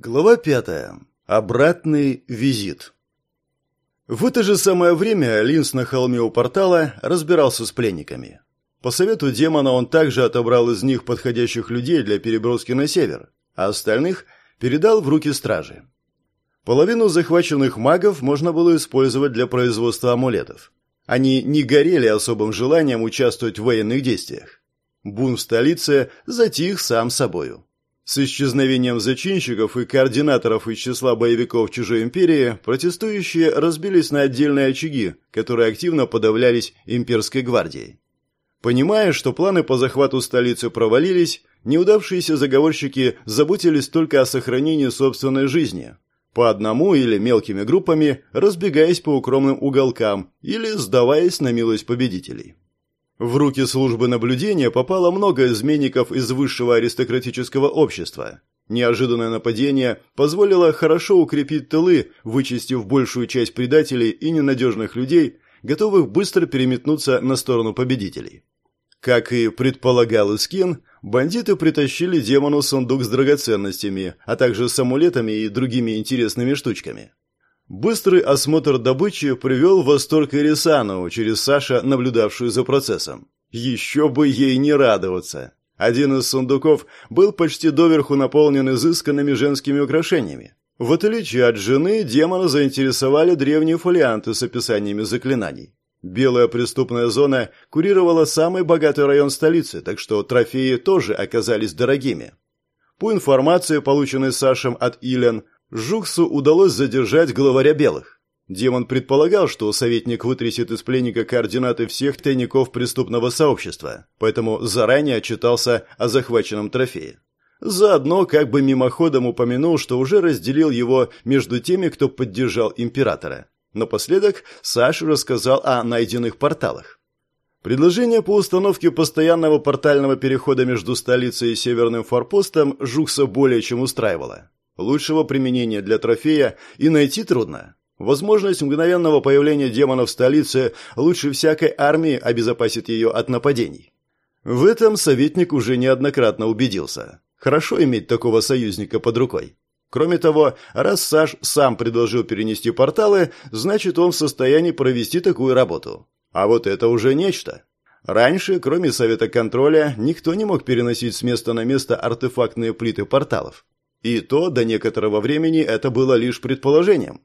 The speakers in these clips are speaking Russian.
Глава пятая. Обратный визит. В это же самое время Линс на холме у портала разбирался с пленниками. По совету демона он также отобрал из них подходящих людей для переброски на север, а остальных передал в руки стражи. Половину захваченных магов можно было использовать для производства амулетов. Они не горели особым желанием участвовать в военных действиях. Бун в столице затих сам собою. С исчезновением зачинщиков и координаторов из числа боевиков чужой империи протестующие разбились на отдельные очаги, которые активно подавлялись имперской гвардией. Понимая, что планы по захвату столицы провалились, неудавшиеся заговорщики заботились только о сохранении собственной жизни, по одному или мелкими группами, разбегаясь по укромным уголкам или сдаваясь на милость победителей. В руки службы наблюдения попало много изменников из высшего аристократического общества. Неожиданное нападение позволило хорошо укрепить тылы, вычистив большую часть предателей и ненадежных людей, готовых быстро переметнуться на сторону победителей. Как и предполагал Искин, бандиты притащили демону сундук с драгоценностями, а также с амулетами и другими интересными штучками. Быстрый осмотр добычи привел в восторг Ирисану, через Саша, наблюдавшую за процессом. Еще бы ей не радоваться. Один из сундуков был почти доверху наполнен изысканными женскими украшениями. В отличие от жены, демона заинтересовали древние фолианты с описаниями заклинаний. Белая преступная зона курировала самый богатый район столицы, так что трофеи тоже оказались дорогими. По информации, полученной Сашем от Илен, Жуксу удалось задержать главаря белых. Демон предполагал, что советник вытрясет из пленника координаты всех тайников преступного сообщества, поэтому заранее отчитался о захваченном трофее. Заодно как бы мимоходом упомянул, что уже разделил его между теми, кто поддержал императора. Напоследок Саш рассказал о найденных порталах. Предложение по установке постоянного портального перехода между столицей и северным форпостом Жукса более чем устраивало. Лучшего применения для трофея и найти трудно. Возможность мгновенного появления демона в столице лучше всякой армии обезопасит ее от нападений. В этом советник уже неоднократно убедился. Хорошо иметь такого союзника под рукой. Кроме того, раз Саш сам предложил перенести порталы, значит он в состоянии провести такую работу. А вот это уже нечто. Раньше, кроме Совета контроля, никто не мог переносить с места на место артефактные плиты порталов. И то до некоторого времени это было лишь предположением.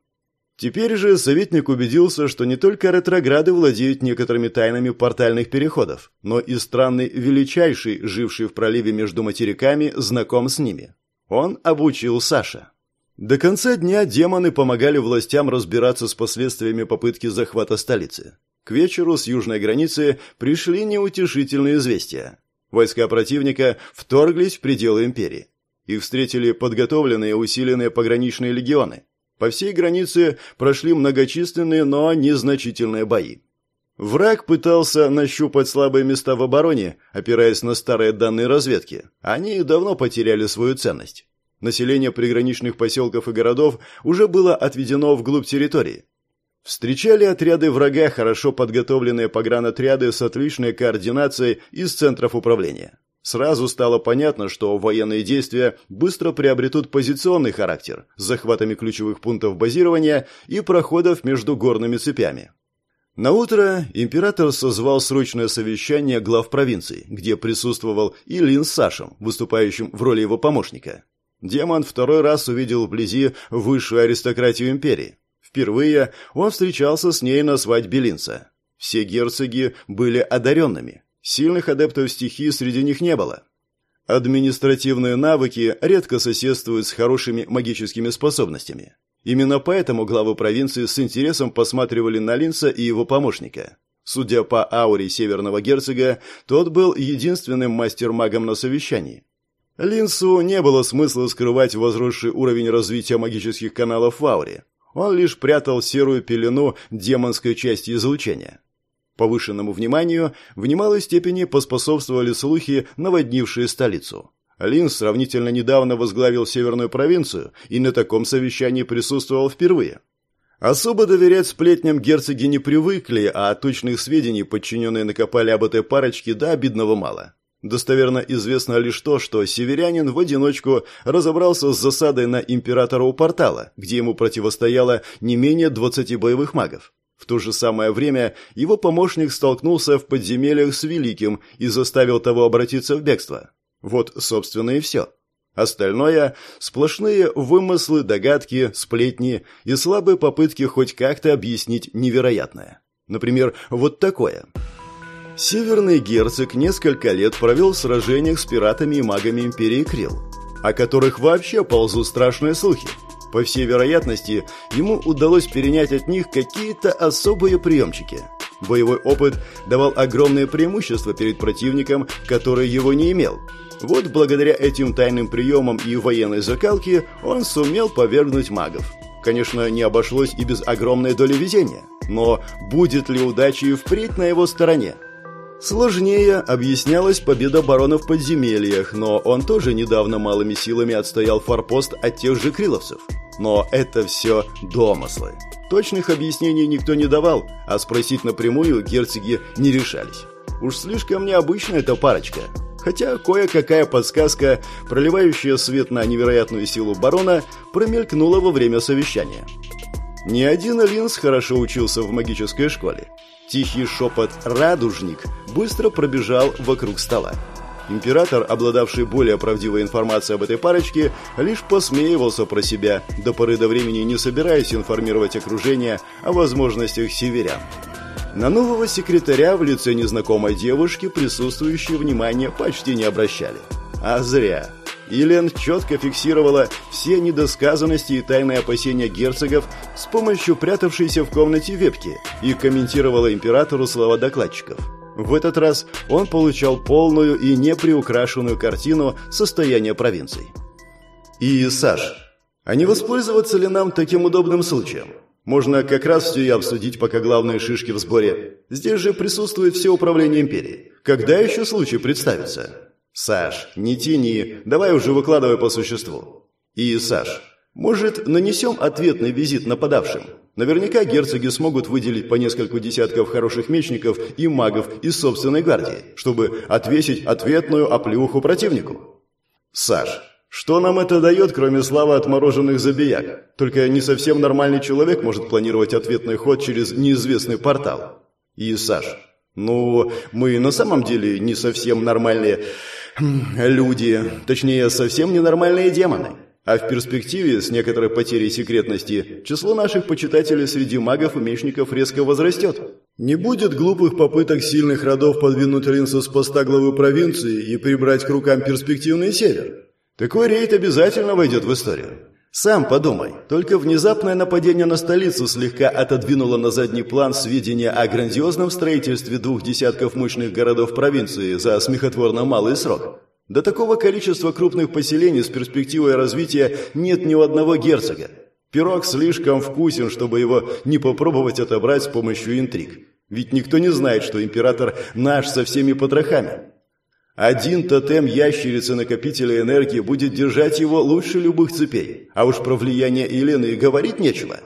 Теперь же советник убедился, что не только ретрограды владеют некоторыми тайнами портальных переходов, но и странный величайший, живший в проливе между материками, знаком с ними. Он обучил Саша. До конца дня демоны помогали властям разбираться с последствиями попытки захвата столицы. К вечеру с южной границы пришли неутешительные известия. Войска противника вторглись в пределы империи. Их встретили подготовленные и усиленные пограничные легионы. По всей границе прошли многочисленные, но незначительные бои. Враг пытался нащупать слабые места в обороне, опираясь на старые данные разведки. Они давно потеряли свою ценность. Население приграничных поселков и городов уже было отведено вглубь территории. Встречали отряды врага хорошо подготовленные погранотряды с отличной координацией из центров управления. Сразу стало понятно, что военные действия быстро приобретут позиционный характер с захватами ключевых пунктов базирования и проходов между горными цепями. На утро император созвал срочное совещание глав провинций, где присутствовал и Лин с Сашем, выступающим в роли его помощника. Демон второй раз увидел вблизи высшую аристократию империи. Впервые он встречался с ней на свадьбе Линца. Все герцоги были одаренными, Сильных адептов стихии среди них не было. Административные навыки редко соседствуют с хорошими магическими способностями. Именно поэтому главы провинции с интересом посматривали на Линца и его помощника. Судя по ауре северного герцога, тот был единственным мастер-магом на совещании. Линсу не было смысла скрывать возросший уровень развития магических каналов в ауре. Он лишь прятал серую пелену демонской части излучения. Повышенному вниманию в немалой степени поспособствовали слухи, наводнившие столицу. Лин сравнительно недавно возглавил северную провинцию и на таком совещании присутствовал впервые. Особо доверять сплетням герцоги не привыкли, а точных сведений подчиненные накопали об этой парочке до обидного мало. Достоверно известно лишь то, что северянин в одиночку разобрался с засадой на императора у портала, где ему противостояло не менее 20 боевых магов. В то же самое время его помощник столкнулся в подземельях с Великим и заставил того обратиться в бегство. Вот, собственно, и все. Остальное – сплошные вымыслы, догадки, сплетни и слабые попытки хоть как-то объяснить невероятное. Например, вот такое – Северный герцог несколько лет провел в сражениях с пиратами и магами Империи Крил, о которых вообще ползут страшные слухи. По всей вероятности, ему удалось перенять от них какие-то особые приемчики. Боевой опыт давал огромное преимущество перед противником, который его не имел. Вот благодаря этим тайным приемам и военной закалке он сумел повергнуть магов. Конечно, не обошлось и без огромной доли везения. Но будет ли удача и впредь на его стороне? Сложнее объяснялась победа барона в подземельях, но он тоже недавно малыми силами отстоял форпост от тех же криловцев. Но это все домыслы. Точных объяснений никто не давал, а спросить напрямую герцоги не решались. Уж слишком необычная эта парочка. Хотя кое-какая подсказка, проливающая свет на невероятную силу барона, промелькнула во время совещания. Ни один Линс хорошо учился в магической школе. Тихий шепот «радужник» быстро пробежал вокруг стола. Император, обладавший более правдивой информацией об этой парочке, лишь посмеивался про себя, до поры до времени не собираясь информировать окружение о возможностях северян. На нового секретаря в лице незнакомой девушки присутствующие внимания почти не обращали. А зря. Елен четко фиксировала все недосказанности и тайные опасения герцогов с помощью прятавшейся в комнате вебки и комментировала императору слова докладчиков. В этот раз он получал полную и неприукрашенную картину состояния провинций. «И, Саш, а не воспользоваться ли нам таким удобным случаем? Можно как раз все и обсудить, пока главные шишки в сборе. Здесь же присутствует все управление империи. Когда еще случай представится?» «Саш, не тяни, давай уже выкладывай по существу». «И, Саш, может, нанесем ответный визит нападавшим? Наверняка герцоги смогут выделить по нескольку десятков хороших мечников и магов из собственной гвардии, чтобы отвесить ответную оплеуху противнику». «Саш, что нам это дает, кроме славы отмороженных забияк? Только не совсем нормальный человек может планировать ответный ход через неизвестный портал». «И, Саш, ну, мы на самом деле не совсем нормальные люди, точнее, совсем ненормальные демоны. А в перспективе, с некоторой потерей секретности, число наших почитателей среди магов и мечников резко возрастет. Не будет глупых попыток сильных родов подвинуть Ринса с поста главы провинции и прибрать к рукам перспективный север. Такой рейд обязательно войдет в историю. Сам подумай, только внезапное нападение на столицу слегка отодвинуло на задний план сведения о грандиозном строительстве двух десятков мощных городов провинции за смехотворно малый срок. До такого количества крупных поселений с перспективой развития нет ни у одного герцога. Пирог слишком вкусен, чтобы его не попробовать отобрать с помощью интриг. Ведь никто не знает, что император наш со всеми потрохами. Один тотем ящерицы накопителя энергии будет держать его лучше любых цепей. А уж про влияние Елены и говорить нечего.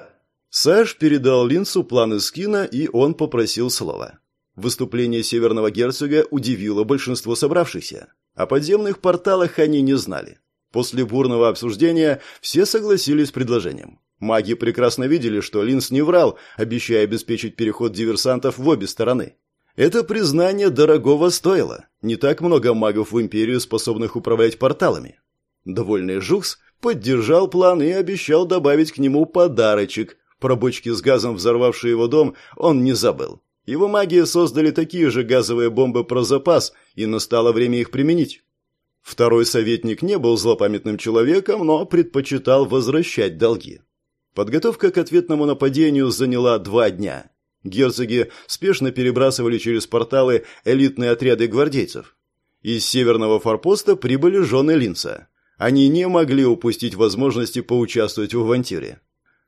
Саш передал Линцу планы скина, и он попросил слова. Выступление северного герцога удивило большинство собравшихся. О подземных порталах они не знали. После бурного обсуждения все согласились с предложением. Маги прекрасно видели, что Линц не врал, обещая обеспечить переход диверсантов в обе стороны. Это признание дорогого стоило. Не так много магов в Империю, способных управлять порталами. Довольный Жукс поддержал план и обещал добавить к нему подарочек. Про бочки с газом, взорвавшие его дом, он не забыл. Его маги создали такие же газовые бомбы про запас, и настало время их применить. Второй советник не был злопамятным человеком, но предпочитал возвращать долги. Подготовка к ответному нападению заняла два дня. Герцоги спешно перебрасывали через порталы элитные отряды гвардейцев. Из северного форпоста прибыли жены Линца. Они не могли упустить возможности поучаствовать в авантюре.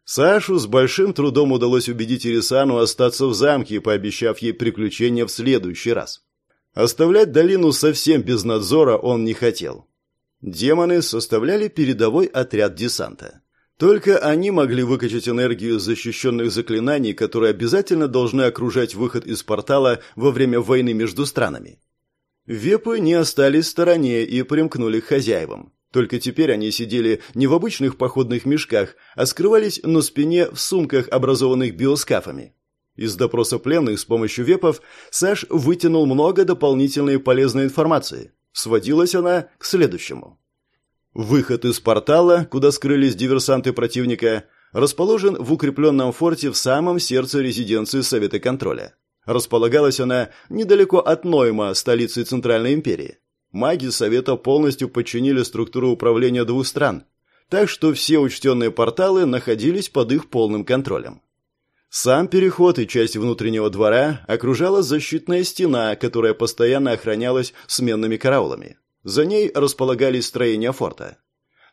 Сашу с большим трудом удалось убедить Ирисану остаться в замке, пообещав ей приключения в следующий раз. Оставлять долину совсем без надзора он не хотел. Демоны составляли передовой отряд десанта. Только они могли выкачать энергию защищенных заклинаний, которые обязательно должны окружать выход из портала во время войны между странами. Вепы не остались в стороне и примкнули к хозяевам. Только теперь они сидели не в обычных походных мешках, а скрывались на спине в сумках, образованных биоскафами. Из допроса пленных с помощью вепов Саш вытянул много дополнительной полезной информации. Сводилась она к следующему. Выход из портала, куда скрылись диверсанты противника, расположен в укрепленном форте в самом сердце резиденции Совета контроля. Располагалась она недалеко от Нойма, столицы Центральной империи. Маги Совета полностью подчинили структуру управления двух стран, так что все учтенные порталы находились под их полным контролем. Сам переход и часть внутреннего двора окружала защитная стена, которая постоянно охранялась сменными караулами. За ней располагались строения форта.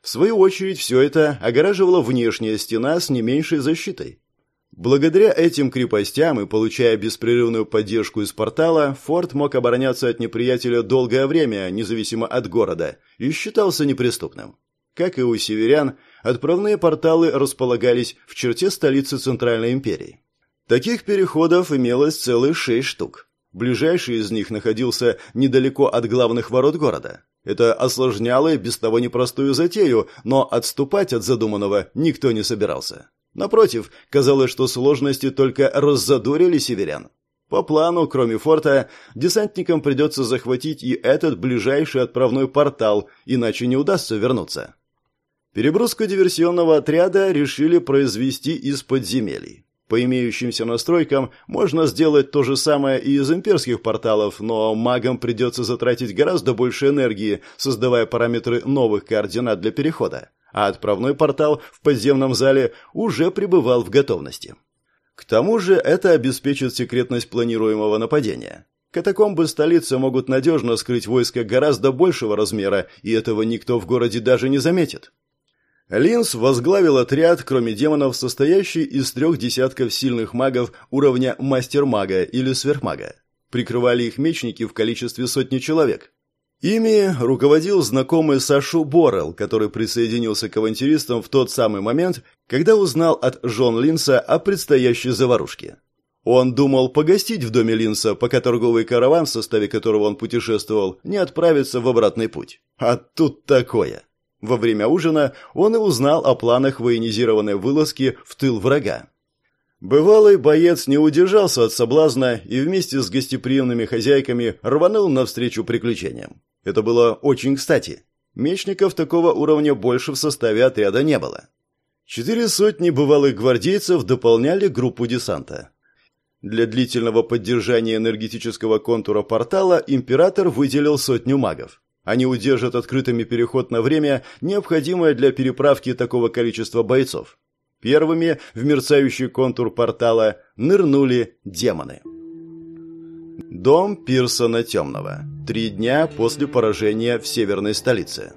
В свою очередь, все это огораживала внешняя стена с не меньшей защитой. Благодаря этим крепостям и получая беспрерывную поддержку из портала, форт мог обороняться от неприятеля долгое время, независимо от города, и считался неприступным. Как и у северян, отправные порталы располагались в черте столицы Центральной империи. Таких переходов имелось целых шесть штук. Ближайший из них находился недалеко от главных ворот города. Это осложняло и без того непростую затею, но отступать от задуманного никто не собирался. Напротив, казалось, что сложности только раззадорили северян. По плану, кроме форта, десантникам придется захватить и этот ближайший отправной портал, иначе не удастся вернуться. Переброску диверсионного отряда решили произвести из подземелий. По имеющимся настройкам можно сделать то же самое и из имперских порталов, но магам придется затратить гораздо больше энергии, создавая параметры новых координат для перехода а отправной портал в подземном зале уже пребывал в готовности. К тому же это обеспечит секретность планируемого нападения. Катакомбы столицы могут надежно скрыть войско гораздо большего размера, и этого никто в городе даже не заметит. Линс возглавил отряд, кроме демонов, состоящий из трех десятков сильных магов уровня мастер-мага или сверхмага. Прикрывали их мечники в количестве сотни человек. Ими руководил знакомый Сашу Борел, который присоединился к авантюристам в тот самый момент, когда узнал от Жон Линса о предстоящей заварушке. Он думал погостить в доме Линса, пока торговый караван, в составе которого он путешествовал, не отправится в обратный путь. А тут такое. Во время ужина он и узнал о планах военизированной вылазки в тыл врага. Бывалый боец не удержался от соблазна и вместе с гостеприимными хозяйками рванул навстречу приключениям. Это было очень кстати. Мечников такого уровня больше в составе отряда не было. Четыре сотни бывалых гвардейцев дополняли группу десанта. Для длительного поддержания энергетического контура портала император выделил сотню магов. Они удержат открытыми переход на время, необходимое для переправки такого количества бойцов. Первыми в мерцающий контур портала нырнули демоны. Дом Пирсона Темного. Три дня после поражения в северной столице.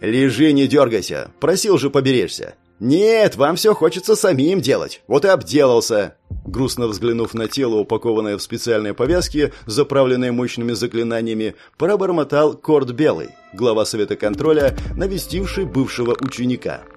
«Лежи, не дергайся! Просил же поберечься!» «Нет, вам все хочется самим делать. Вот и обделался!» Грустно взглянув на тело, упакованное в специальные повязки, заправленные мощными заклинаниями, пробормотал Корт Белый, глава Совета контроля, навестивший бывшего ученика –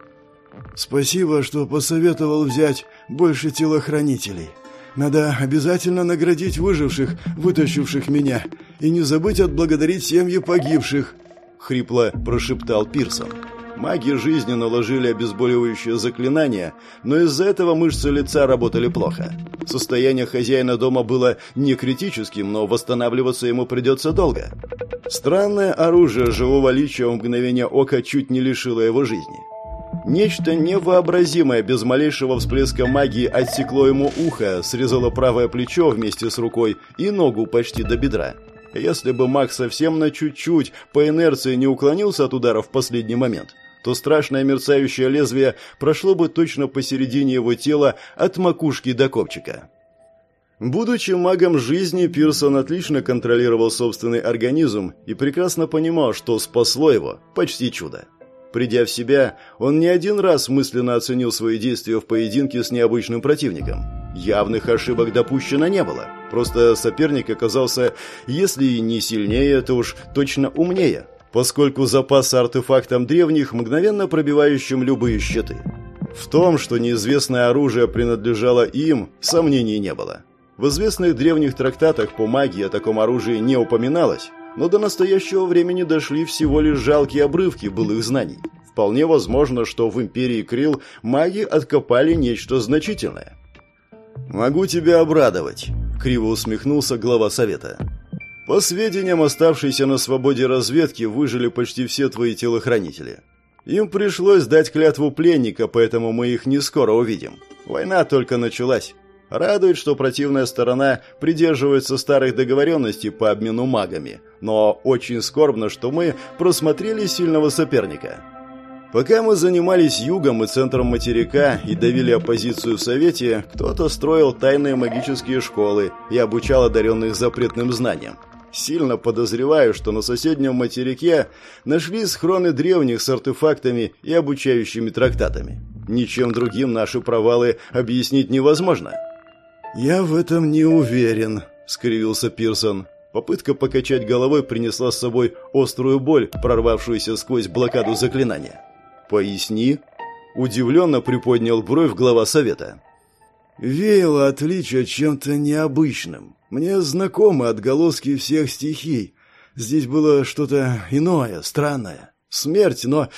Спасибо, что посоветовал взять больше телохранителей. Надо обязательно наградить выживших, вытащивших меня, и не забыть отблагодарить семьи погибших», — хрипло прошептал Пирсон. Маги жизни наложили обезболивающее заклинание, но из-за этого мышцы лица работали плохо. Состояние хозяина дома было не критическим, но восстанавливаться ему придется долго. Странное оружие живого личия в мгновение ока чуть не лишило его жизни. Нечто невообразимое без малейшего всплеска магии отсекло ему ухо, срезало правое плечо вместе с рукой и ногу почти до бедра. Если бы маг совсем на чуть-чуть по инерции не уклонился от удара в последний момент, то страшное мерцающее лезвие прошло бы точно посередине его тела от макушки до копчика. Будучи магом жизни, Пирсон отлично контролировал собственный организм и прекрасно понимал, что спасло его почти чудо. Придя в себя, он не один раз мысленно оценил свои действия в поединке с необычным противником. Явных ошибок допущено не было. Просто соперник оказался, если не сильнее, то уж точно умнее, поскольку запас артефактом древних, мгновенно пробивающим любые щиты. В том, что неизвестное оружие принадлежало им, сомнений не было. В известных древних трактатах по магии о таком оружии не упоминалось, но до настоящего времени дошли всего лишь жалкие обрывки былых знаний. Вполне возможно, что в империи Крил маги откопали нечто значительное. «Могу тебя обрадовать», — криво усмехнулся глава совета. «По сведениям оставшейся на свободе разведки выжили почти все твои телохранители. Им пришлось дать клятву пленника, поэтому мы их не скоро увидим. Война только началась. Радует, что противная сторона придерживается старых договоренностей по обмену магами, но очень скорбно, что мы просмотрели сильного соперника. Пока мы занимались югом и центром материка и давили оппозицию в Совете, кто-то строил тайные магические школы и обучал одаренных запретным знаниям. Сильно подозреваю, что на соседнем материке нашли схроны древних с артефактами и обучающими трактатами. Ничем другим наши провалы объяснить невозможно. «Я в этом не уверен», — скривился Пирсон. Попытка покачать головой принесла с собой острую боль, прорвавшуюся сквозь блокаду заклинания. «Поясни», — удивленно приподнял бровь глава совета. «Веяло отличие чем-то необычным. Мне знакомы отголоски всех стихий. Здесь было что-то иное, странное. Смерть, но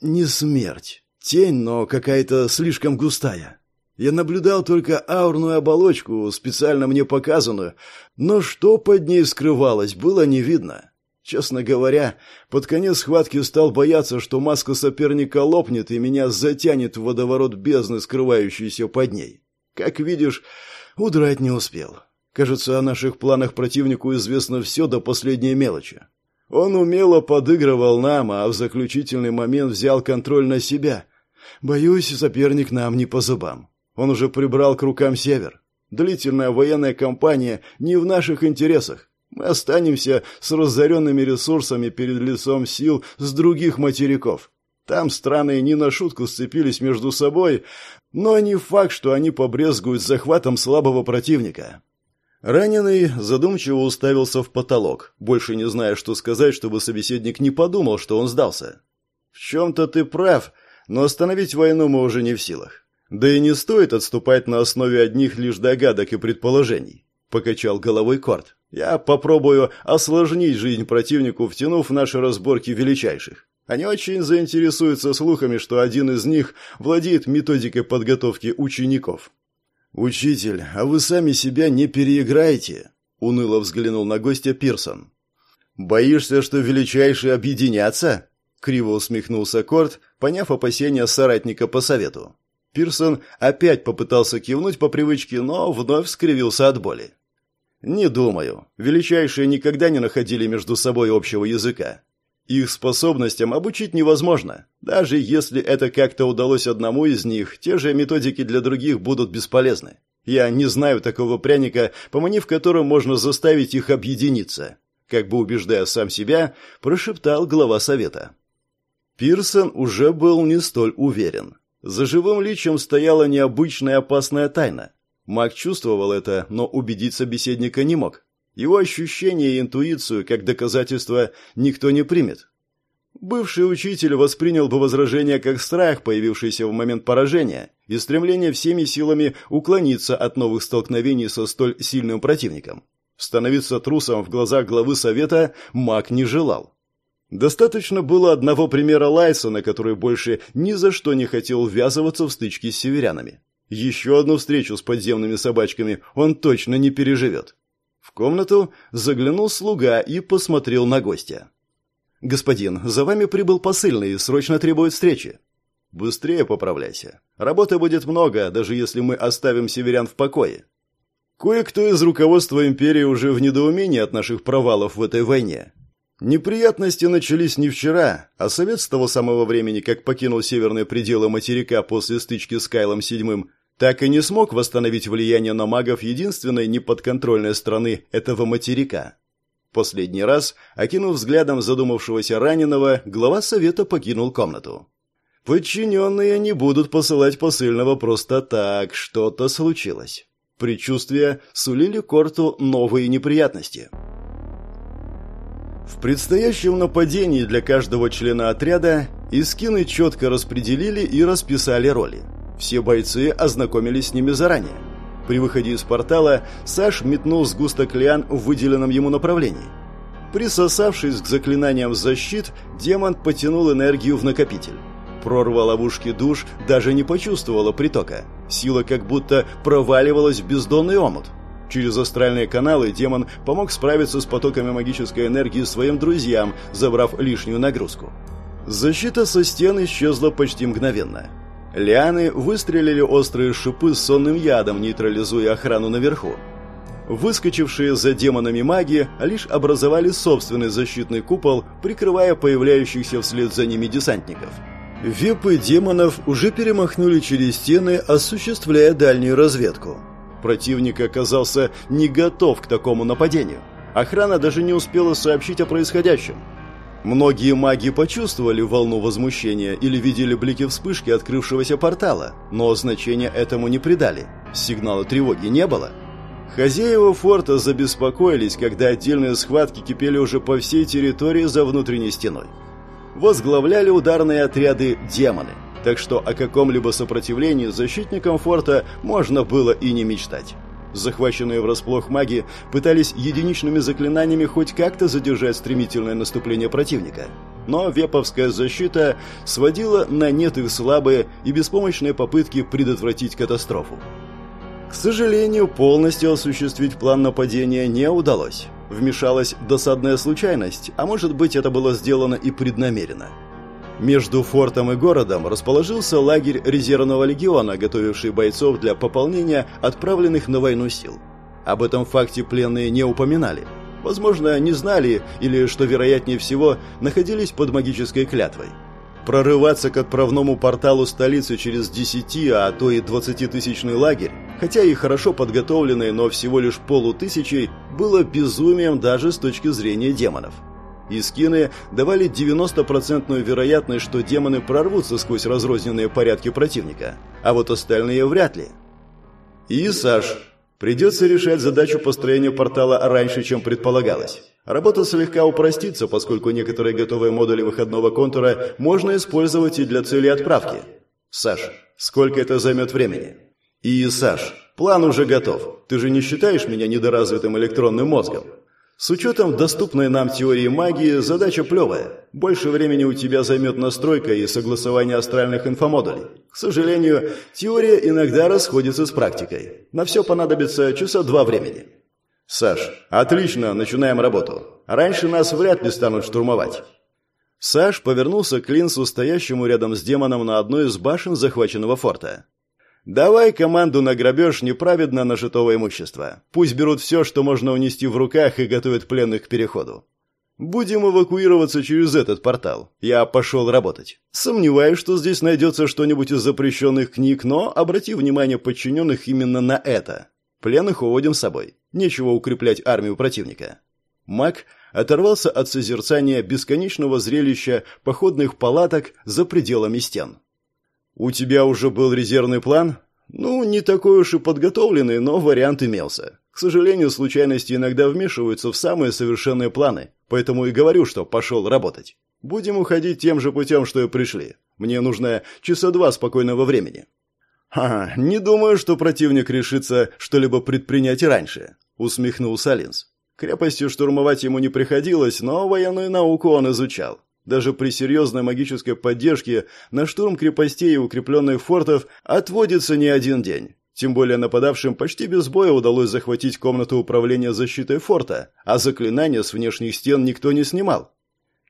не смерть. Тень, но какая-то слишком густая. Я наблюдал только аурную оболочку, специально мне показанную, но что под ней скрывалось, было не видно. Честно говоря, под конец схватки стал бояться, что маска соперника лопнет и меня затянет в водоворот бездны, скрывающийся под ней. Как видишь, удрать не успел. Кажется, о наших планах противнику известно все до последней мелочи. Он умело подыгрывал нам, а в заключительный момент взял контроль на себя. Боюсь, соперник нам не по зубам. Он уже прибрал к рукам север. Длительная военная кампания не в наших интересах. Мы останемся с разоренными ресурсами перед лицом сил с других материков. Там страны не на шутку сцепились между собой, но не факт, что они побрезгуют захватом слабого противника. Раненый задумчиво уставился в потолок, больше не зная, что сказать, чтобы собеседник не подумал, что он сдался. «В чем-то ты прав, но остановить войну мы уже не в силах. Да и не стоит отступать на основе одних лишь догадок и предположений», — покачал головой Корт. «Я попробую осложнить жизнь противнику, втянув в наши разборки величайших. Они очень заинтересуются слухами, что один из них владеет методикой подготовки учеников. «Учитель, а вы сами себя не переиграете?» — уныло взглянул на гостя Пирсон. «Боишься, что величайшие объединятся?» — криво усмехнулся Корт, поняв опасения соратника по совету. Пирсон опять попытался кивнуть по привычке, но вновь скривился от боли. «Не думаю. Величайшие никогда не находили между собой общего языка. Их способностям обучить невозможно. Даже если это как-то удалось одному из них, те же методики для других будут бесполезны. Я не знаю такого пряника, поманив которым можно заставить их объединиться. Как бы убеждая сам себя, прошептал глава совета. Пирсон уже был не столь уверен. За живым личем стояла необычная опасная тайна. Маг чувствовал это, но убедить собеседника не мог. Его ощущения и интуицию как доказательство никто не примет. Бывший учитель воспринял бы возражение как страх, появившийся в момент поражения, и стремление всеми силами уклониться от новых столкновений со столь сильным противником. Становиться трусом в глазах главы совета маг не желал. Достаточно было одного примера Лайсона, который больше ни за что не хотел ввязываться в стычки с северянами. Еще одну встречу с подземными собачками он точно не переживет. В комнату заглянул слуга и посмотрел на гостя. «Господин, за вами прибыл посыльный, срочно требует встречи». «Быстрее поправляйся. Работы будет много, даже если мы оставим северян в покое». Кое-кто из руководства империи уже в недоумении от наших провалов в этой войне. Неприятности начались не вчера, а совет с того самого времени, как покинул северные пределы материка после стычки с Кайлом VII, так и не смог восстановить влияние на магов единственной неподконтрольной страны этого материка. Последний раз, окинув взглядом задумавшегося раненого, глава совета покинул комнату. Подчиненные не будут посылать посыльного просто так, что-то случилось. Предчувствия сулили Корту новые неприятности. В предстоящем нападении для каждого члена отряда Искины четко распределили и расписали роли. Все бойцы ознакомились с ними заранее. При выходе из портала Саш метнул сгусток лиан в выделенном ему направлении. Присосавшись к заклинаниям защит, демон потянул энергию в накопитель. Прорва ловушки душ даже не почувствовала притока. Сила как будто проваливалась в бездонный омут. Через астральные каналы демон помог справиться с потоками магической энергии своим друзьям, забрав лишнюю нагрузку. Защита со стен исчезла почти мгновенно. Лианы выстрелили острые шипы с сонным ядом, нейтрализуя охрану наверху. Выскочившие за демонами маги лишь образовали собственный защитный купол, прикрывая появляющихся вслед за ними десантников. Вепы демонов уже перемахнули через стены, осуществляя дальнюю разведку. Противник оказался не готов к такому нападению. Охрана даже не успела сообщить о происходящем. Многие маги почувствовали волну возмущения или видели блики вспышки открывшегося портала, но значения этому не придали. Сигнала тревоги не было. Хозяева форта забеспокоились, когда отдельные схватки кипели уже по всей территории за внутренней стеной. Возглавляли ударные отряды демоны, так что о каком-либо сопротивлении защитникам форта можно было и не мечтать. Захваченные врасплох маги пытались единичными заклинаниями хоть как-то задержать стремительное наступление противника. Но веповская защита сводила на нет их слабые и беспомощные попытки предотвратить катастрофу. К сожалению, полностью осуществить план нападения не удалось. Вмешалась досадная случайность, а может быть это было сделано и преднамеренно. Между фортом и городом расположился лагерь резервного легиона, готовивший бойцов для пополнения отправленных на войну сил. Об этом факте пленные не упоминали. Возможно, не знали или, что вероятнее всего, находились под магической клятвой. Прорываться к отправному порталу столицы через 10, а то и 20-тысячный лагерь, хотя и хорошо подготовленный, но всего лишь полутысячей, было безумием даже с точки зрения демонов. Искины давали 90% вероятность, что демоны прорвутся сквозь разрозненные порядки противника, а вот остальные вряд ли. И, Саш, придется решать задачу построения портала раньше, чем предполагалось. Работа слегка упростится, поскольку некоторые готовые модули выходного контура можно использовать и для цели отправки. Саш, сколько это займет времени? И, Саш, план уже готов. Ты же не считаешь меня недоразвитым электронным мозгом? С учетом доступной нам теории магии, задача плевая. Больше времени у тебя займет настройка и согласование астральных инфомодулей. К сожалению, теория иногда расходится с практикой. На все понадобится часа два времени. Саш, отлично, начинаем работу. Раньше нас вряд ли станут штурмовать. Саш повернулся к Линсу, стоящему рядом с демоном на одной из башен захваченного форта. Давай команду на грабеж неправедно нажитого имущества. Пусть берут все, что можно унести в руках и готовят пленных к переходу. Будем эвакуироваться через этот портал. Я пошел работать. Сомневаюсь, что здесь найдется что-нибудь из запрещенных книг, но обрати внимание подчиненных именно на это. Пленных уводим с собой. Нечего укреплять армию противника. Маг оторвался от созерцания бесконечного зрелища походных палаток за пределами стен. «У тебя уже был резервный план?» «Ну, не такой уж и подготовленный, но вариант имелся. К сожалению, случайности иногда вмешиваются в самые совершенные планы, поэтому и говорю, что пошел работать. Будем уходить тем же путем, что и пришли. Мне нужно часа два спокойного времени». «Ха, не думаю, что противник решится что-либо предпринять раньше», — усмехнулся Линз. Крепостью штурмовать ему не приходилось, но военную науку он изучал. Даже при серьезной магической поддержке на штурм крепостей и укрепленных фортов отводится не один день. Тем более нападавшим почти без боя удалось захватить комнату управления защитой форта, а заклинания с внешних стен никто не снимал.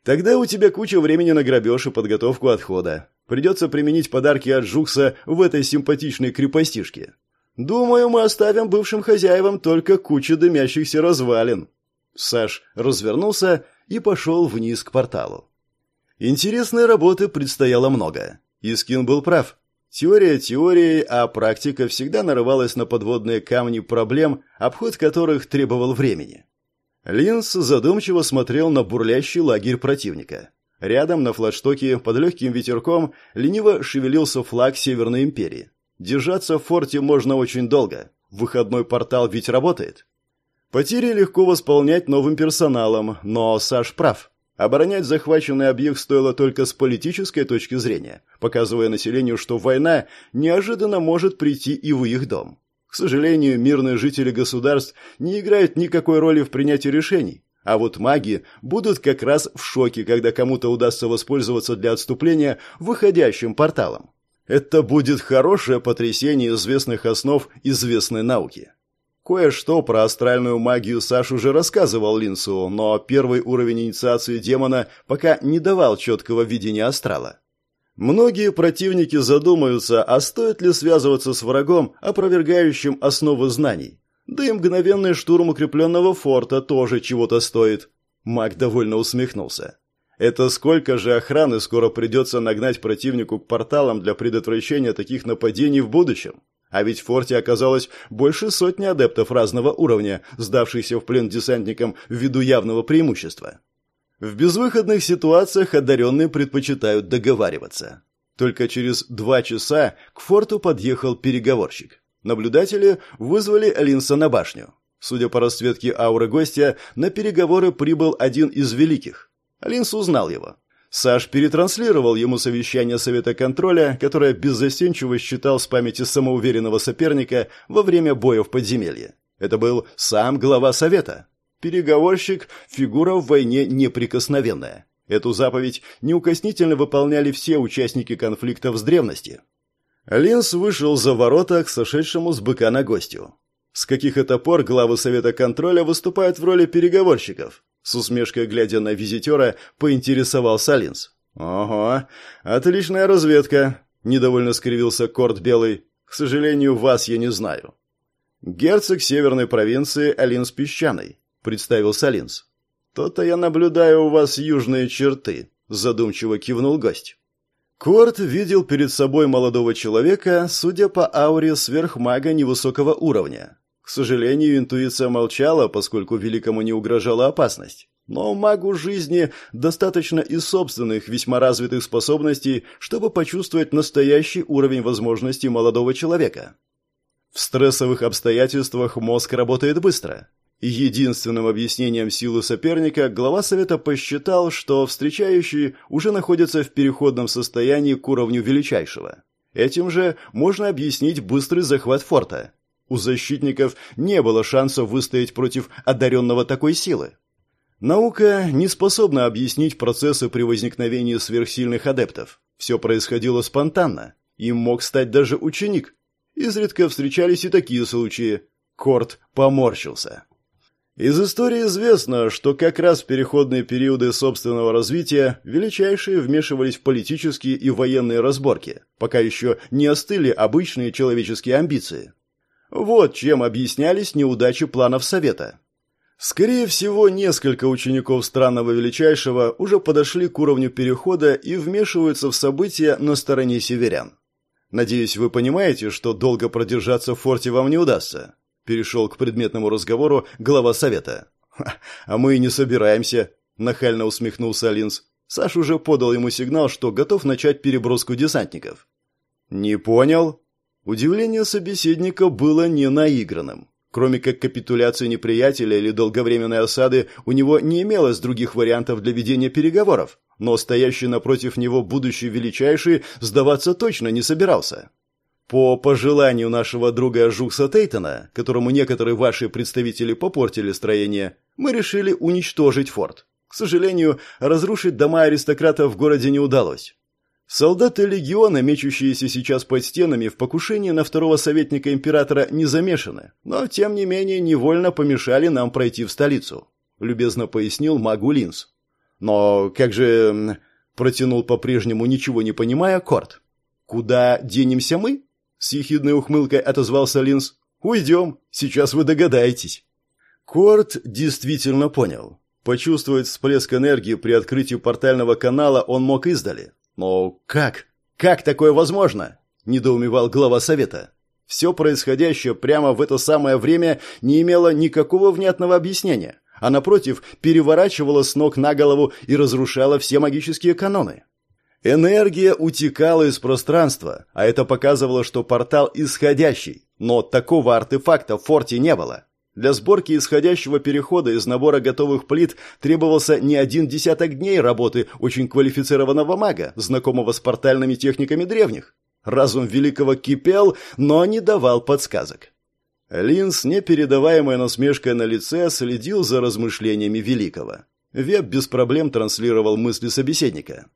Тогда у тебя куча времени на грабеж и подготовку отхода. Придется применить подарки от Жукса в этой симпатичной крепостишке. Думаю, мы оставим бывшим хозяевам только кучу дымящихся развалин. Саш развернулся и пошел вниз к порталу. Интересной работы предстояло много. Искин был прав. Теория теорией, а практика всегда нарывалась на подводные камни проблем, обход которых требовал времени. Линс задумчиво смотрел на бурлящий лагерь противника. Рядом на флагштоке под легким ветерком лениво шевелился флаг Северной империи. Держаться в форте можно очень долго. Выходной портал ведь работает. Потери легко восполнять новым персоналом, но Саш прав. Оборонять захваченный объект стоило только с политической точки зрения, показывая населению, что война неожиданно может прийти и в их дом. К сожалению, мирные жители государств не играют никакой роли в принятии решений, а вот маги будут как раз в шоке, когда кому-то удастся воспользоваться для отступления выходящим порталом. Это будет хорошее потрясение известных основ известной науки. Кое-что про астральную магию Саш уже рассказывал Линсу, но первый уровень инициации демона пока не давал четкого видения астрала. Многие противники задумаются, а стоит ли связываться с врагом, опровергающим основы знаний. Да и мгновенный штурм укрепленного форта тоже чего-то стоит. Маг довольно усмехнулся. Это сколько же охраны скоро придется нагнать противнику к порталам для предотвращения таких нападений в будущем? А ведь в форте оказалось больше сотни адептов разного уровня, сдавшихся в плен десантникам ввиду явного преимущества. В безвыходных ситуациях одаренные предпочитают договариваться. Только через два часа к форту подъехал переговорщик. Наблюдатели вызвали Линса на башню. Судя по расцветке ауры гостя, на переговоры прибыл один из великих. Линс узнал его. Саш перетранслировал ему совещание Совета контроля, которое беззастенчиво считал с памяти самоуверенного соперника во время боя в подземелье. Это был сам глава Совета. Переговорщик – фигура в войне неприкосновенная. Эту заповедь неукоснительно выполняли все участники конфликтов с древности. Линс вышел за ворота к сошедшему с быка на гостю. С каких это пор главы Совета контроля выступают в роли переговорщиков? С усмешкой глядя на визитера, поинтересовался Линс. «Ого, отличная разведка», — недовольно скривился Корт Белый. «К сожалению, вас я не знаю». «Герцог северной провинции Алинс Песчаный», — представился Алинс. «То-то я наблюдаю у вас южные черты», — задумчиво кивнул гость. Корт видел перед собой молодого человека, судя по ауре сверхмага невысокого уровня. К сожалению, интуиция молчала, поскольку великому не угрожала опасность. Но магу жизни достаточно и собственных весьма развитых способностей, чтобы почувствовать настоящий уровень возможностей молодого человека. В стрессовых обстоятельствах мозг работает быстро. Единственным объяснением силы соперника глава совета посчитал, что встречающие уже находятся в переходном состоянии к уровню величайшего. Этим же можно объяснить быстрый захват форта. У защитников не было шанса выстоять против одаренного такой силы. Наука не способна объяснить процессы при возникновении сверхсильных адептов. Все происходило спонтанно. Им мог стать даже ученик. Изредка встречались и такие случаи. Корт поморщился. Из истории известно, что как раз в переходные периоды собственного развития величайшие вмешивались в политические и военные разборки, пока еще не остыли обычные человеческие амбиции. Вот чем объяснялись неудачи планов Совета. Скорее всего, несколько учеников странного величайшего уже подошли к уровню перехода и вмешиваются в события на стороне северян. Надеюсь, вы понимаете, что долго продержаться в форте вам не удастся. Перешел к предметному разговору глава совета. «А мы и не собираемся», – нахально усмехнулся Алинс. Саш уже подал ему сигнал, что готов начать переброску десантников. «Не понял?» Удивление собеседника было не наигранным. Кроме как капитуляции неприятеля или долговременной осады, у него не имелось других вариантов для ведения переговоров, но стоящий напротив него будущий величайший сдаваться точно не собирался. По пожеланию нашего друга Жукса Тейтона, которому некоторые ваши представители попортили строение, мы решили уничтожить форт. К сожалению, разрушить дома аристократов в городе не удалось. Солдаты легиона, мечущиеся сейчас под стенами, в покушении на второго советника императора не замешаны, но, тем не менее, невольно помешали нам пройти в столицу», — любезно пояснил магу Линс. «Но как же...» — протянул по-прежнему, ничего не понимая, Корт. «Куда денемся мы?» — с ехидной ухмылкой отозвался Линс. «Уйдем, сейчас вы догадаетесь». Корт действительно понял. Почувствовать всплеск энергии при открытии портального канала он мог издали. «Но как? Как такое возможно?» – недоумевал глава совета. Все происходящее прямо в это самое время не имело никакого внятного объяснения, а напротив, переворачивало с ног на голову и разрушало все магические каноны. Энергия утекала из пространства, а это показывало, что портал исходящий, но такого артефакта в форте не было. Для сборки исходящего перехода из набора готовых плит требовался не один десяток дней работы очень квалифицированного мага, знакомого с портальными техниками древних. Разум великого кипел, но не давал подсказок. Лин с непередаваемой насмешкой на лице следил за размышлениями Великого. Веб без проблем транслировал мысли собеседника.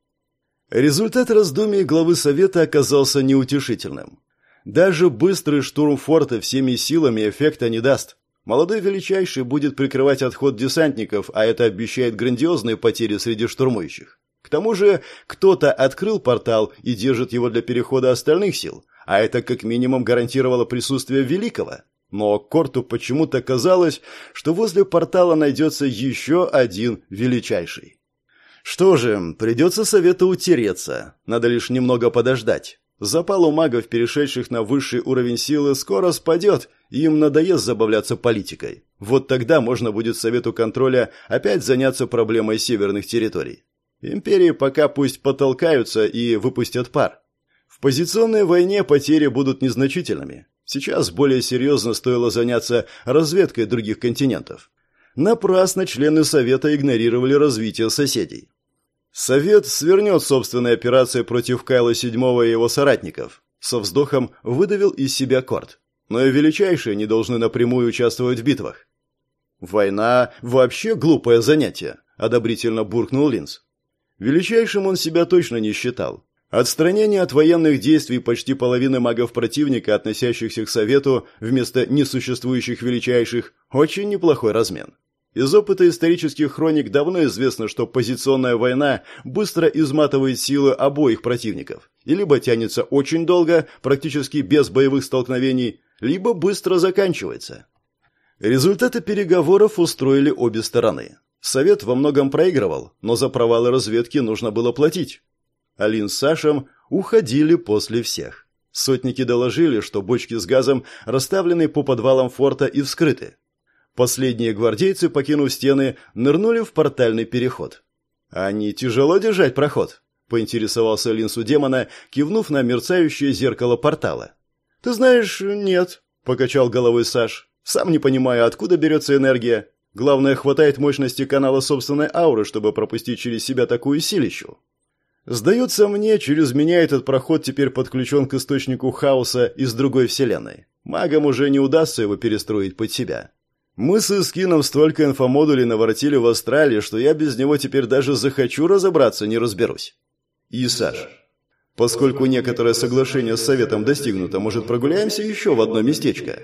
Результат раздумий главы Совета оказался неутешительным. Даже быстрый штурм форта всеми силами эффекта не даст. Молодой Величайший будет прикрывать отход десантников, а это обещает грандиозные потери среди штурмующих. К тому же кто-то открыл портал и держит его для перехода остальных сил, а это как минимум гарантировало присутствие Великого. Но Корту почему-то казалось, что возле портала найдется еще один величайший. Что же, придется совету утереться. Надо лишь немного подождать. Запал у магов, перешедших на высший уровень силы, скоро спадет, им надоест забавляться политикой. Вот тогда можно будет Совету контроля опять заняться проблемой северных территорий. Империи пока пусть потолкаются и выпустят пар. В позиционной войне потери будут незначительными. Сейчас более серьезно стоило заняться разведкой других континентов. Напрасно члены Совета игнорировали развитие соседей. Совет свернет собственные операции против Кайла VII и его соратников. Со вздохом выдавил из себя Корт. Но и величайшие не должны напрямую участвовать в битвах. «Война – вообще глупое занятие», – одобрительно буркнул Линз. Величайшим он себя точно не считал. Отстранение от военных действий почти половины магов противника, относящихся к Совету, вместо несуществующих величайших, очень неплохой размен. Из опыта исторических хроник давно известно, что позиционная война быстро изматывает силы обоих противников и либо тянется очень долго, практически без боевых столкновений, либо быстро заканчивается. Результаты переговоров устроили обе стороны. Совет во многом проигрывал, но за провалы разведки нужно было платить. Алин с Сашем уходили после всех. Сотники доложили, что бочки с газом расставлены по подвалам форта и вскрыты. Последние гвардейцы, покинув стены, нырнули в портальный переход. «Они тяжело держать проход?» — поинтересовался Линс демона, кивнув на мерцающее зеркало портала. «Ты знаешь, нет», — покачал головой Саш. «Сам не понимаю, откуда берется энергия. Главное, хватает мощности канала собственной ауры, чтобы пропустить через себя такую силищу». Сдается мне, через меня этот проход теперь подключен к источнику хаоса из другой вселенной. Магам уже не удастся его перестроить под себя. Мы с Искином столько инфомодулей наворотили в Австралии, что я без него теперь даже захочу разобраться, не разберусь. И Саш, поскольку некоторое соглашение с Советом достигнуто, может, прогуляемся еще в одно местечко?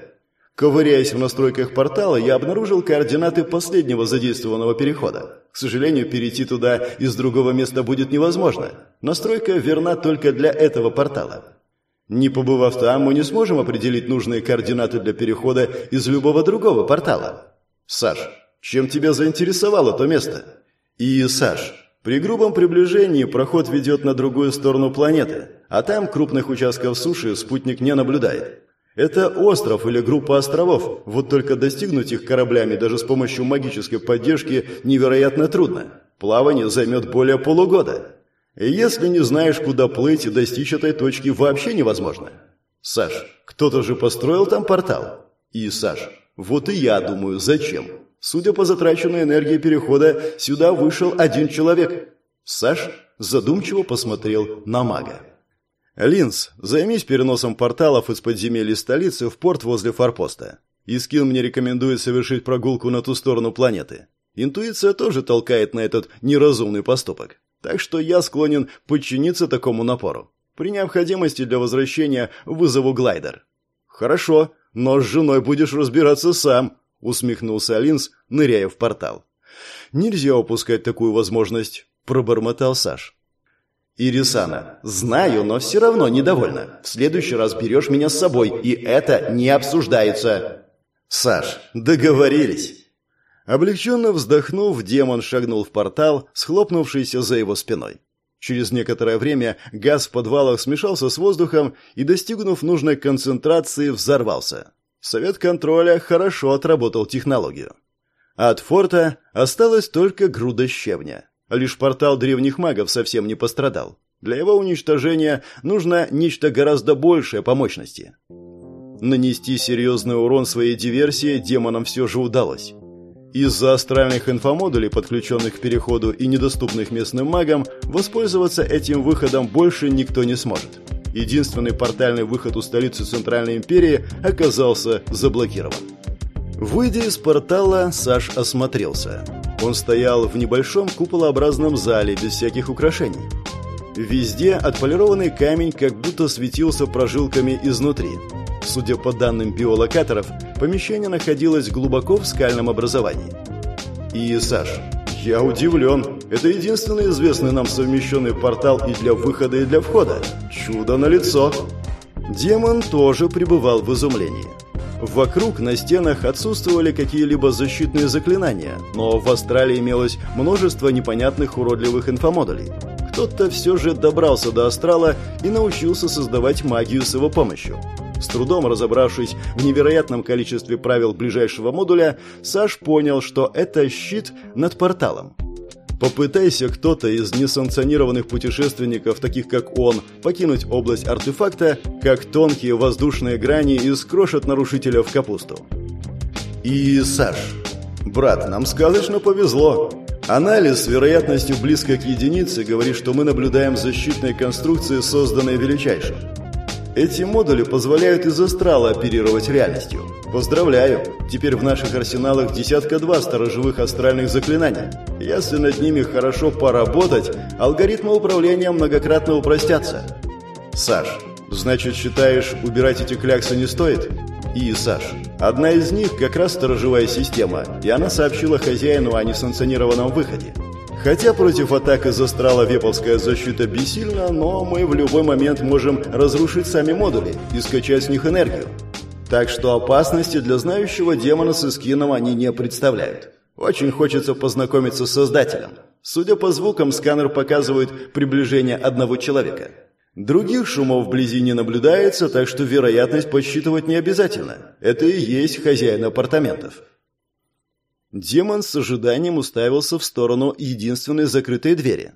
Ковыряясь в настройках портала, я обнаружил координаты последнего задействованного перехода. К сожалению, перейти туда из другого места будет невозможно. Настройка верна только для этого портала. Не побывав там, мы не сможем определить нужные координаты для перехода из любого другого портала. Саш, чем тебя заинтересовало то место? И, Саш, при грубом приближении проход ведет на другую сторону планеты, а там крупных участков суши спутник не наблюдает. Это остров или группа островов, вот только достигнуть их кораблями даже с помощью магической поддержки невероятно трудно. Плавание займет более полугода. И если не знаешь, куда плыть, достичь этой точки вообще невозможно. Саш, кто-то же построил там портал. И, Саш, вот и я думаю, зачем? Судя по затраченной энергии перехода, сюда вышел один человек. Саш задумчиво посмотрел на мага. «Линз, займись переносом порталов из подземелья столицы в порт возле форпоста. Искин мне рекомендует совершить прогулку на ту сторону планеты. Интуиция тоже толкает на этот неразумный поступок. Так что я склонен подчиниться такому напору. При необходимости для возвращения вызову глайдер». «Хорошо, но с женой будешь разбираться сам», — усмехнулся Линз, ныряя в портал. «Нельзя упускать такую возможность», — пробормотал Саш. «Ирисана, знаю, но все равно недовольна. В следующий раз берешь меня с собой, и это не обсуждается». «Саш, договорились». Облегченно вздохнув, демон шагнул в портал, схлопнувшийся за его спиной. Через некоторое время газ в подвалах смешался с воздухом и, достигнув нужной концентрации, взорвался. Совет контроля хорошо отработал технологию. От форта осталась только груда щебня. Лишь портал древних магов совсем не пострадал. Для его уничтожения нужно нечто гораздо большее по мощности. Нанести серьезный урон своей диверсии демонам все же удалось. Из-за астральных инфомодулей, подключенных к переходу и недоступных местным магам, воспользоваться этим выходом больше никто не сможет. Единственный портальный выход у столицы Центральной империи оказался заблокирован. Выйдя из портала, Саш осмотрелся. Он стоял в небольшом куполообразном зале без всяких украшений. Везде отполированный камень как будто светился прожилками изнутри. Судя по данным биолокаторов, помещение находилось глубоко в скальном образовании. И, Саш, я удивлен. Это единственный известный нам совмещенный портал и для выхода, и для входа. Чудо на лицо. Демон тоже пребывал в изумлении. Вокруг на стенах отсутствовали какие-либо защитные заклинания, но в астрале имелось множество непонятных уродливых инфомодулей. Кто-то все же добрался до астрала и научился создавать магию с его помощью. С трудом разобравшись в невероятном количестве правил ближайшего модуля, Саш понял, что это щит над порталом. Попытайся кто-то из несанкционированных путешественников, таких как он, покинуть область артефакта, как тонкие воздушные грани искрошат нарушителя в капусту. И, Саш, брат, нам сказочно повезло. Анализ с вероятностью близко к единице говорит, что мы наблюдаем защитные конструкции, созданные величайшим. Эти модули позволяют из астрала оперировать реальностью. Поздравляю! Теперь в наших арсеналах десятка-два сторожевых астральных заклинаний. Если над ними хорошо поработать, алгоритмы управления многократно упростятся. Саш, значит считаешь, убирать эти кляксы не стоит? И, Саш, одна из них как раз сторожевая система, и она сообщила хозяину о несанкционированном выходе. Хотя против атак из астрала веповская защита бессильна, но мы в любой момент можем разрушить сами модули и скачать с них энергию. Так что опасности для знающего демона с эскином они не представляют. Очень хочется познакомиться с создателем. Судя по звукам, сканер показывает приближение одного человека. Других шумов вблизи не наблюдается, так что вероятность подсчитывать не обязательно. Это и есть хозяин апартаментов. Демон с ожиданием уставился в сторону единственной закрытой двери.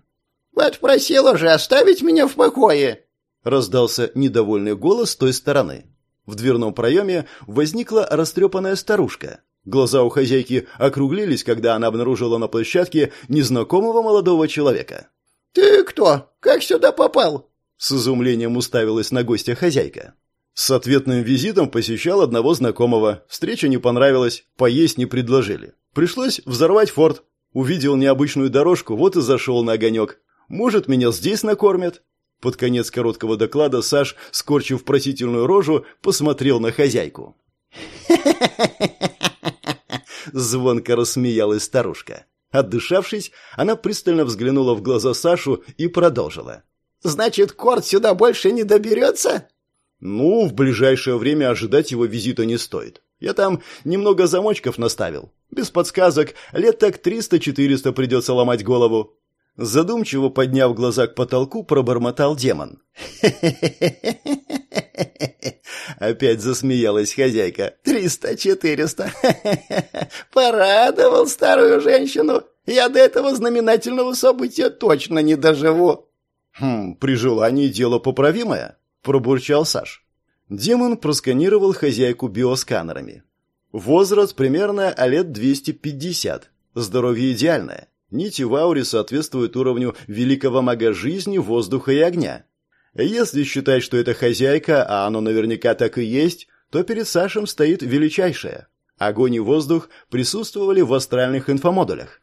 «Вот просила же оставить меня в покое!» Раздался недовольный голос с той стороны. В дверном проеме возникла растрепанная старушка. Глаза у хозяйки округлились, когда она обнаружила на площадке незнакомого молодого человека. «Ты кто? Как сюда попал?» С изумлением уставилась на гостя хозяйка. С ответным визитом посещал одного знакомого. Встреча не понравилась, поесть не предложили. Пришлось взорвать форт. Увидел необычную дорожку, вот и зашел на огонек. Может, меня здесь накормят? Под конец короткого доклада Саш, скорчив просительную рожу, посмотрел на хозяйку. Звонко рассмеялась старушка. Отдышавшись, она пристально взглянула в глаза Сашу и продолжила. «Значит, Корт сюда больше не доберется?» «Ну, в ближайшее время ожидать его визита не стоит. Я там немного замочков наставил. Без подсказок лет так триста-четыреста придется ломать голову. Задумчиво подняв глаза к потолку, пробормотал демон. Опять засмеялась хозяйка. «Триста-четыреста! Порадовал старую женщину! Я до этого знаменательного события точно не доживу!» «Хм, при желании дело поправимое», — пробурчал Саш. Демон просканировал хозяйку биосканерами. Возраст примерно лет 250. Здоровье идеальное. Нити в ауре соответствуют уровню великого мага жизни, воздуха и огня. Если считать, что это хозяйка, а оно наверняка так и есть, то перед Сашем стоит величайшее. Огонь и воздух присутствовали в астральных инфомодулях.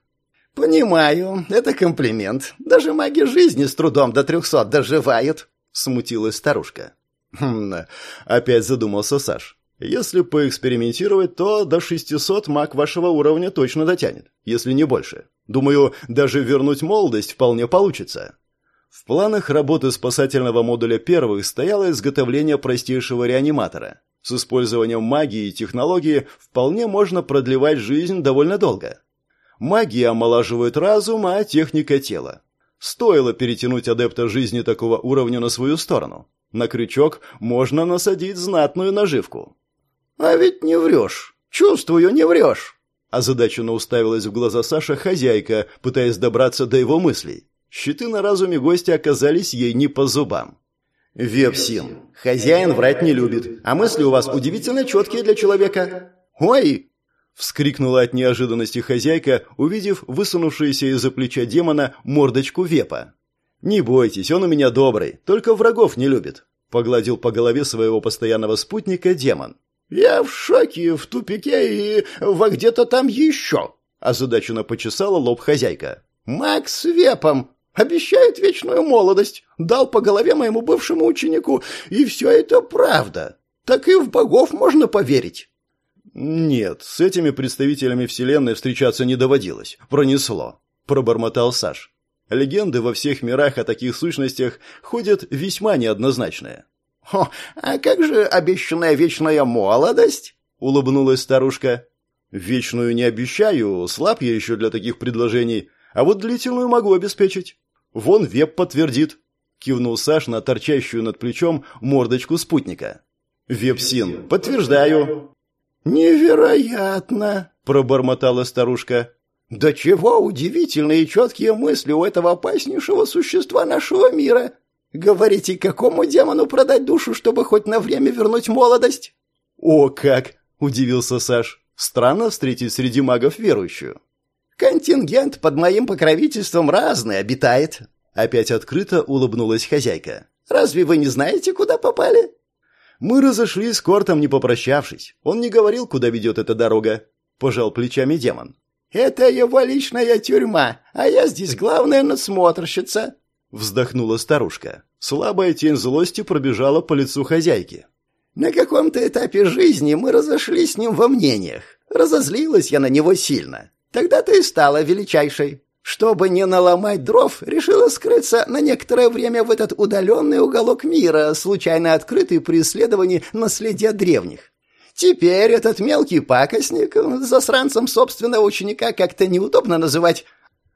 «Понимаю, это комплимент. Даже маги жизни с трудом до трехсот доживают», — смутилась старушка. Хм, опять задумался Саш. Если поэкспериментировать, то до 600 маг вашего уровня точно дотянет, если не больше. Думаю, даже вернуть молодость вполне получится. В планах работы спасательного модуля первых стояло изготовление простейшего реаниматора. С использованием магии и технологии вполне можно продлевать жизнь довольно долго. Магия омолаживает разум, а техника – тело. Стоило перетянуть адепта жизни такого уровня на свою сторону. На крючок можно насадить знатную наживку. «А ведь не врешь. Чувствую, не врешь». Озадаченно уставилась в глаза Саша хозяйка, пытаясь добраться до его мыслей. Щиты на разуме гостя оказались ей не по зубам. «Вепсин, хозяин врать не любит, а мысли у вас удивительно четкие для человека». «Ой!» — вскрикнула от неожиданности хозяйка, увидев высунувшуюся из-за плеча демона мордочку Вепа. «Не бойтесь, он у меня добрый, только врагов не любит», — Погладил по голове своего постоянного спутника демон. «Я в шоке, в тупике и во где-то там еще!» Озадаченно почесала лоб хозяйка. «Макс вепом! Обещает вечную молодость! Дал по голове моему бывшему ученику, и все это правда! Так и в богов можно поверить!» «Нет, с этими представителями Вселенной встречаться не доводилось. Пронесло», — пробормотал Саш. «Легенды во всех мирах о таких сущностях ходят весьма неоднозначные. «Хо, а как же обещанная вечная молодость?» — улыбнулась старушка. «Вечную не обещаю, слаб я еще для таких предложений, а вот длительную могу обеспечить. Вон веб подтвердит», — кивнул Саш на торчащую над плечом мордочку спутника. «Веб-син, подтверждаю». «Невероятно!» — пробормотала старушка. «Да чего удивительные и четкие мысли у этого опаснейшего существа нашего мира! Говорите, какому демону продать душу, чтобы хоть на время вернуть молодость? О, как! Удивился Саш. Странно встретить среди магов верующую. Контингент под моим покровительством разный обитает. Опять открыто улыбнулась хозяйка. Разве вы не знаете, куда попали? Мы разошлись с Кортом, не попрощавшись. Он не говорил, куда ведет эта дорога. Пожал плечами демон. Это его личная тюрьма, а я здесь главная надсмотрщица. Вздохнула старушка. Слабая тень злости пробежала по лицу хозяйки. На каком-то этапе жизни мы разошлись с ним во мнениях. Разозлилась я на него сильно. Тогда-то и стала величайшей. Чтобы не наломать дров, решила скрыться на некоторое время в этот удаленный уголок мира, случайно открытый при исследовании наследия древних. Теперь этот мелкий пакостник, засранцем собственного ученика как-то неудобно называть,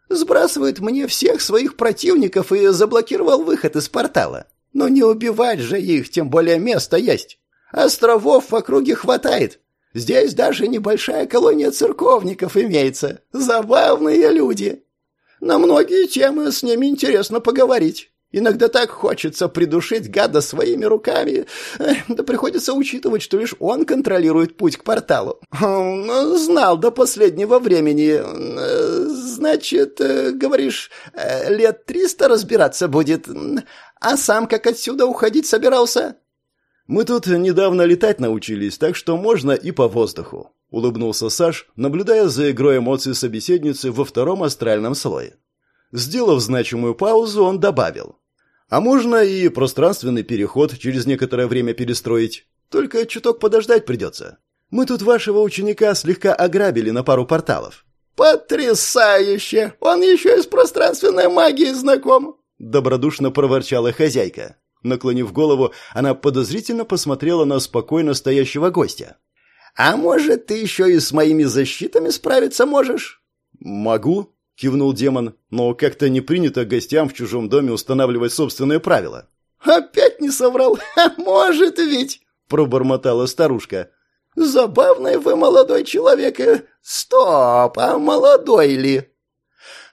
Сбрасывает мне всех своих противников и заблокировал выход из портала. Но не убивать же их, тем более место есть. Островов в округе хватает. Здесь даже небольшая колония церковников имеется. Забавные люди. На многие темы с ними интересно поговорить. Иногда так хочется придушить гада своими руками. Да приходится учитывать, что лишь он контролирует путь к порталу. Хм, знал до последнего времени. Значит, э, говоришь, э, лет триста разбираться будет. А сам как отсюда уходить собирался? Мы тут недавно летать научились, так что можно и по воздуху. Улыбнулся Саш, наблюдая за игрой эмоций собеседницы во втором астральном слое. Сделав значимую паузу, он добавил. «А можно и пространственный переход через некоторое время перестроить. Только чуток подождать придется. Мы тут вашего ученика слегка ограбили на пару порталов». «Потрясающе! Он еще и с пространственной магией знаком!» Добродушно проворчала хозяйка. Наклонив голову, она подозрительно посмотрела на спокойно стоящего гостя. «А может, ты еще и с моими защитами справиться можешь?» «Могу», кивнул демон, но как-то не принято гостям в чужом доме устанавливать собственные правила. Опять не соврал. может ведь, пробормотала старушка. Забавный вы молодой человек. Стоп, а молодой ли?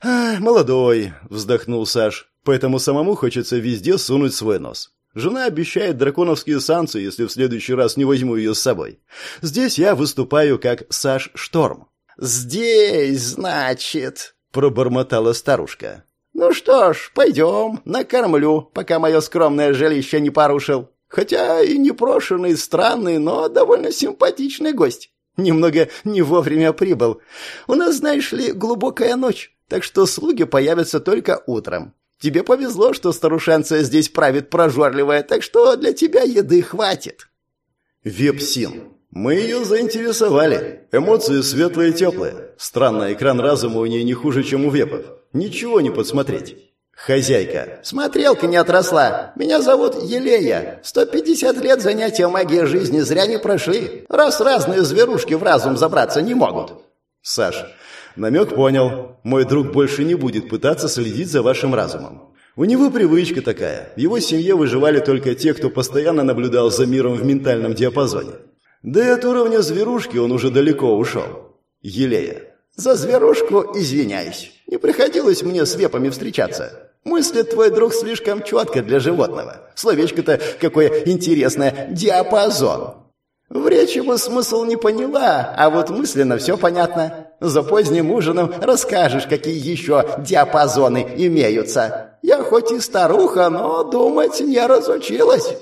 А, молодой, вздохнул Саш. Поэтому самому хочется везде сунуть свой нос. Жена обещает драконовские санкции, если в следующий раз не возьму ее с собой. Здесь я выступаю как Саш Шторм. «Здесь, значит», пробормотала старушка. «Ну что ж, пойдем, накормлю, пока мое скромное жилище не порушил. Хотя и непрошенный, странный, но довольно симпатичный гость. Немного не вовремя прибыл. У нас, знаешь ли, глубокая ночь, так что слуги появятся только утром. Тебе повезло, что старушенция здесь правит прожорливая, так что для тебя еды хватит». «Вепсин, мы ее заинтересовали. Эмоции светлые и теплые. Странно, экран разума у нее не хуже, чем у вепов. Ничего не подсмотреть. Хозяйка. Смотрелка не отросла. Меня зовут Елея. 150 лет занятия магией жизни зря не прошли. Раз разные зверушки в разум забраться не могут. Саш, намек понял. Мой друг больше не будет пытаться следить за вашим разумом. У него привычка такая. В его семье выживали только те, кто постоянно наблюдал за миром в ментальном диапазоне. Да и от уровня зверушки он уже далеко ушел. Елея. За зверушку извиняюсь. Не приходилось мне с вепами встречаться. Мыслит твой друг слишком четко для животного. Словечко-то какое интересное. Диапазон. В речи бы смысл не поняла, а вот мысленно все понятно. За поздним ужином расскажешь, какие еще диапазоны имеются. Я хоть и старуха, но думать не разучилась.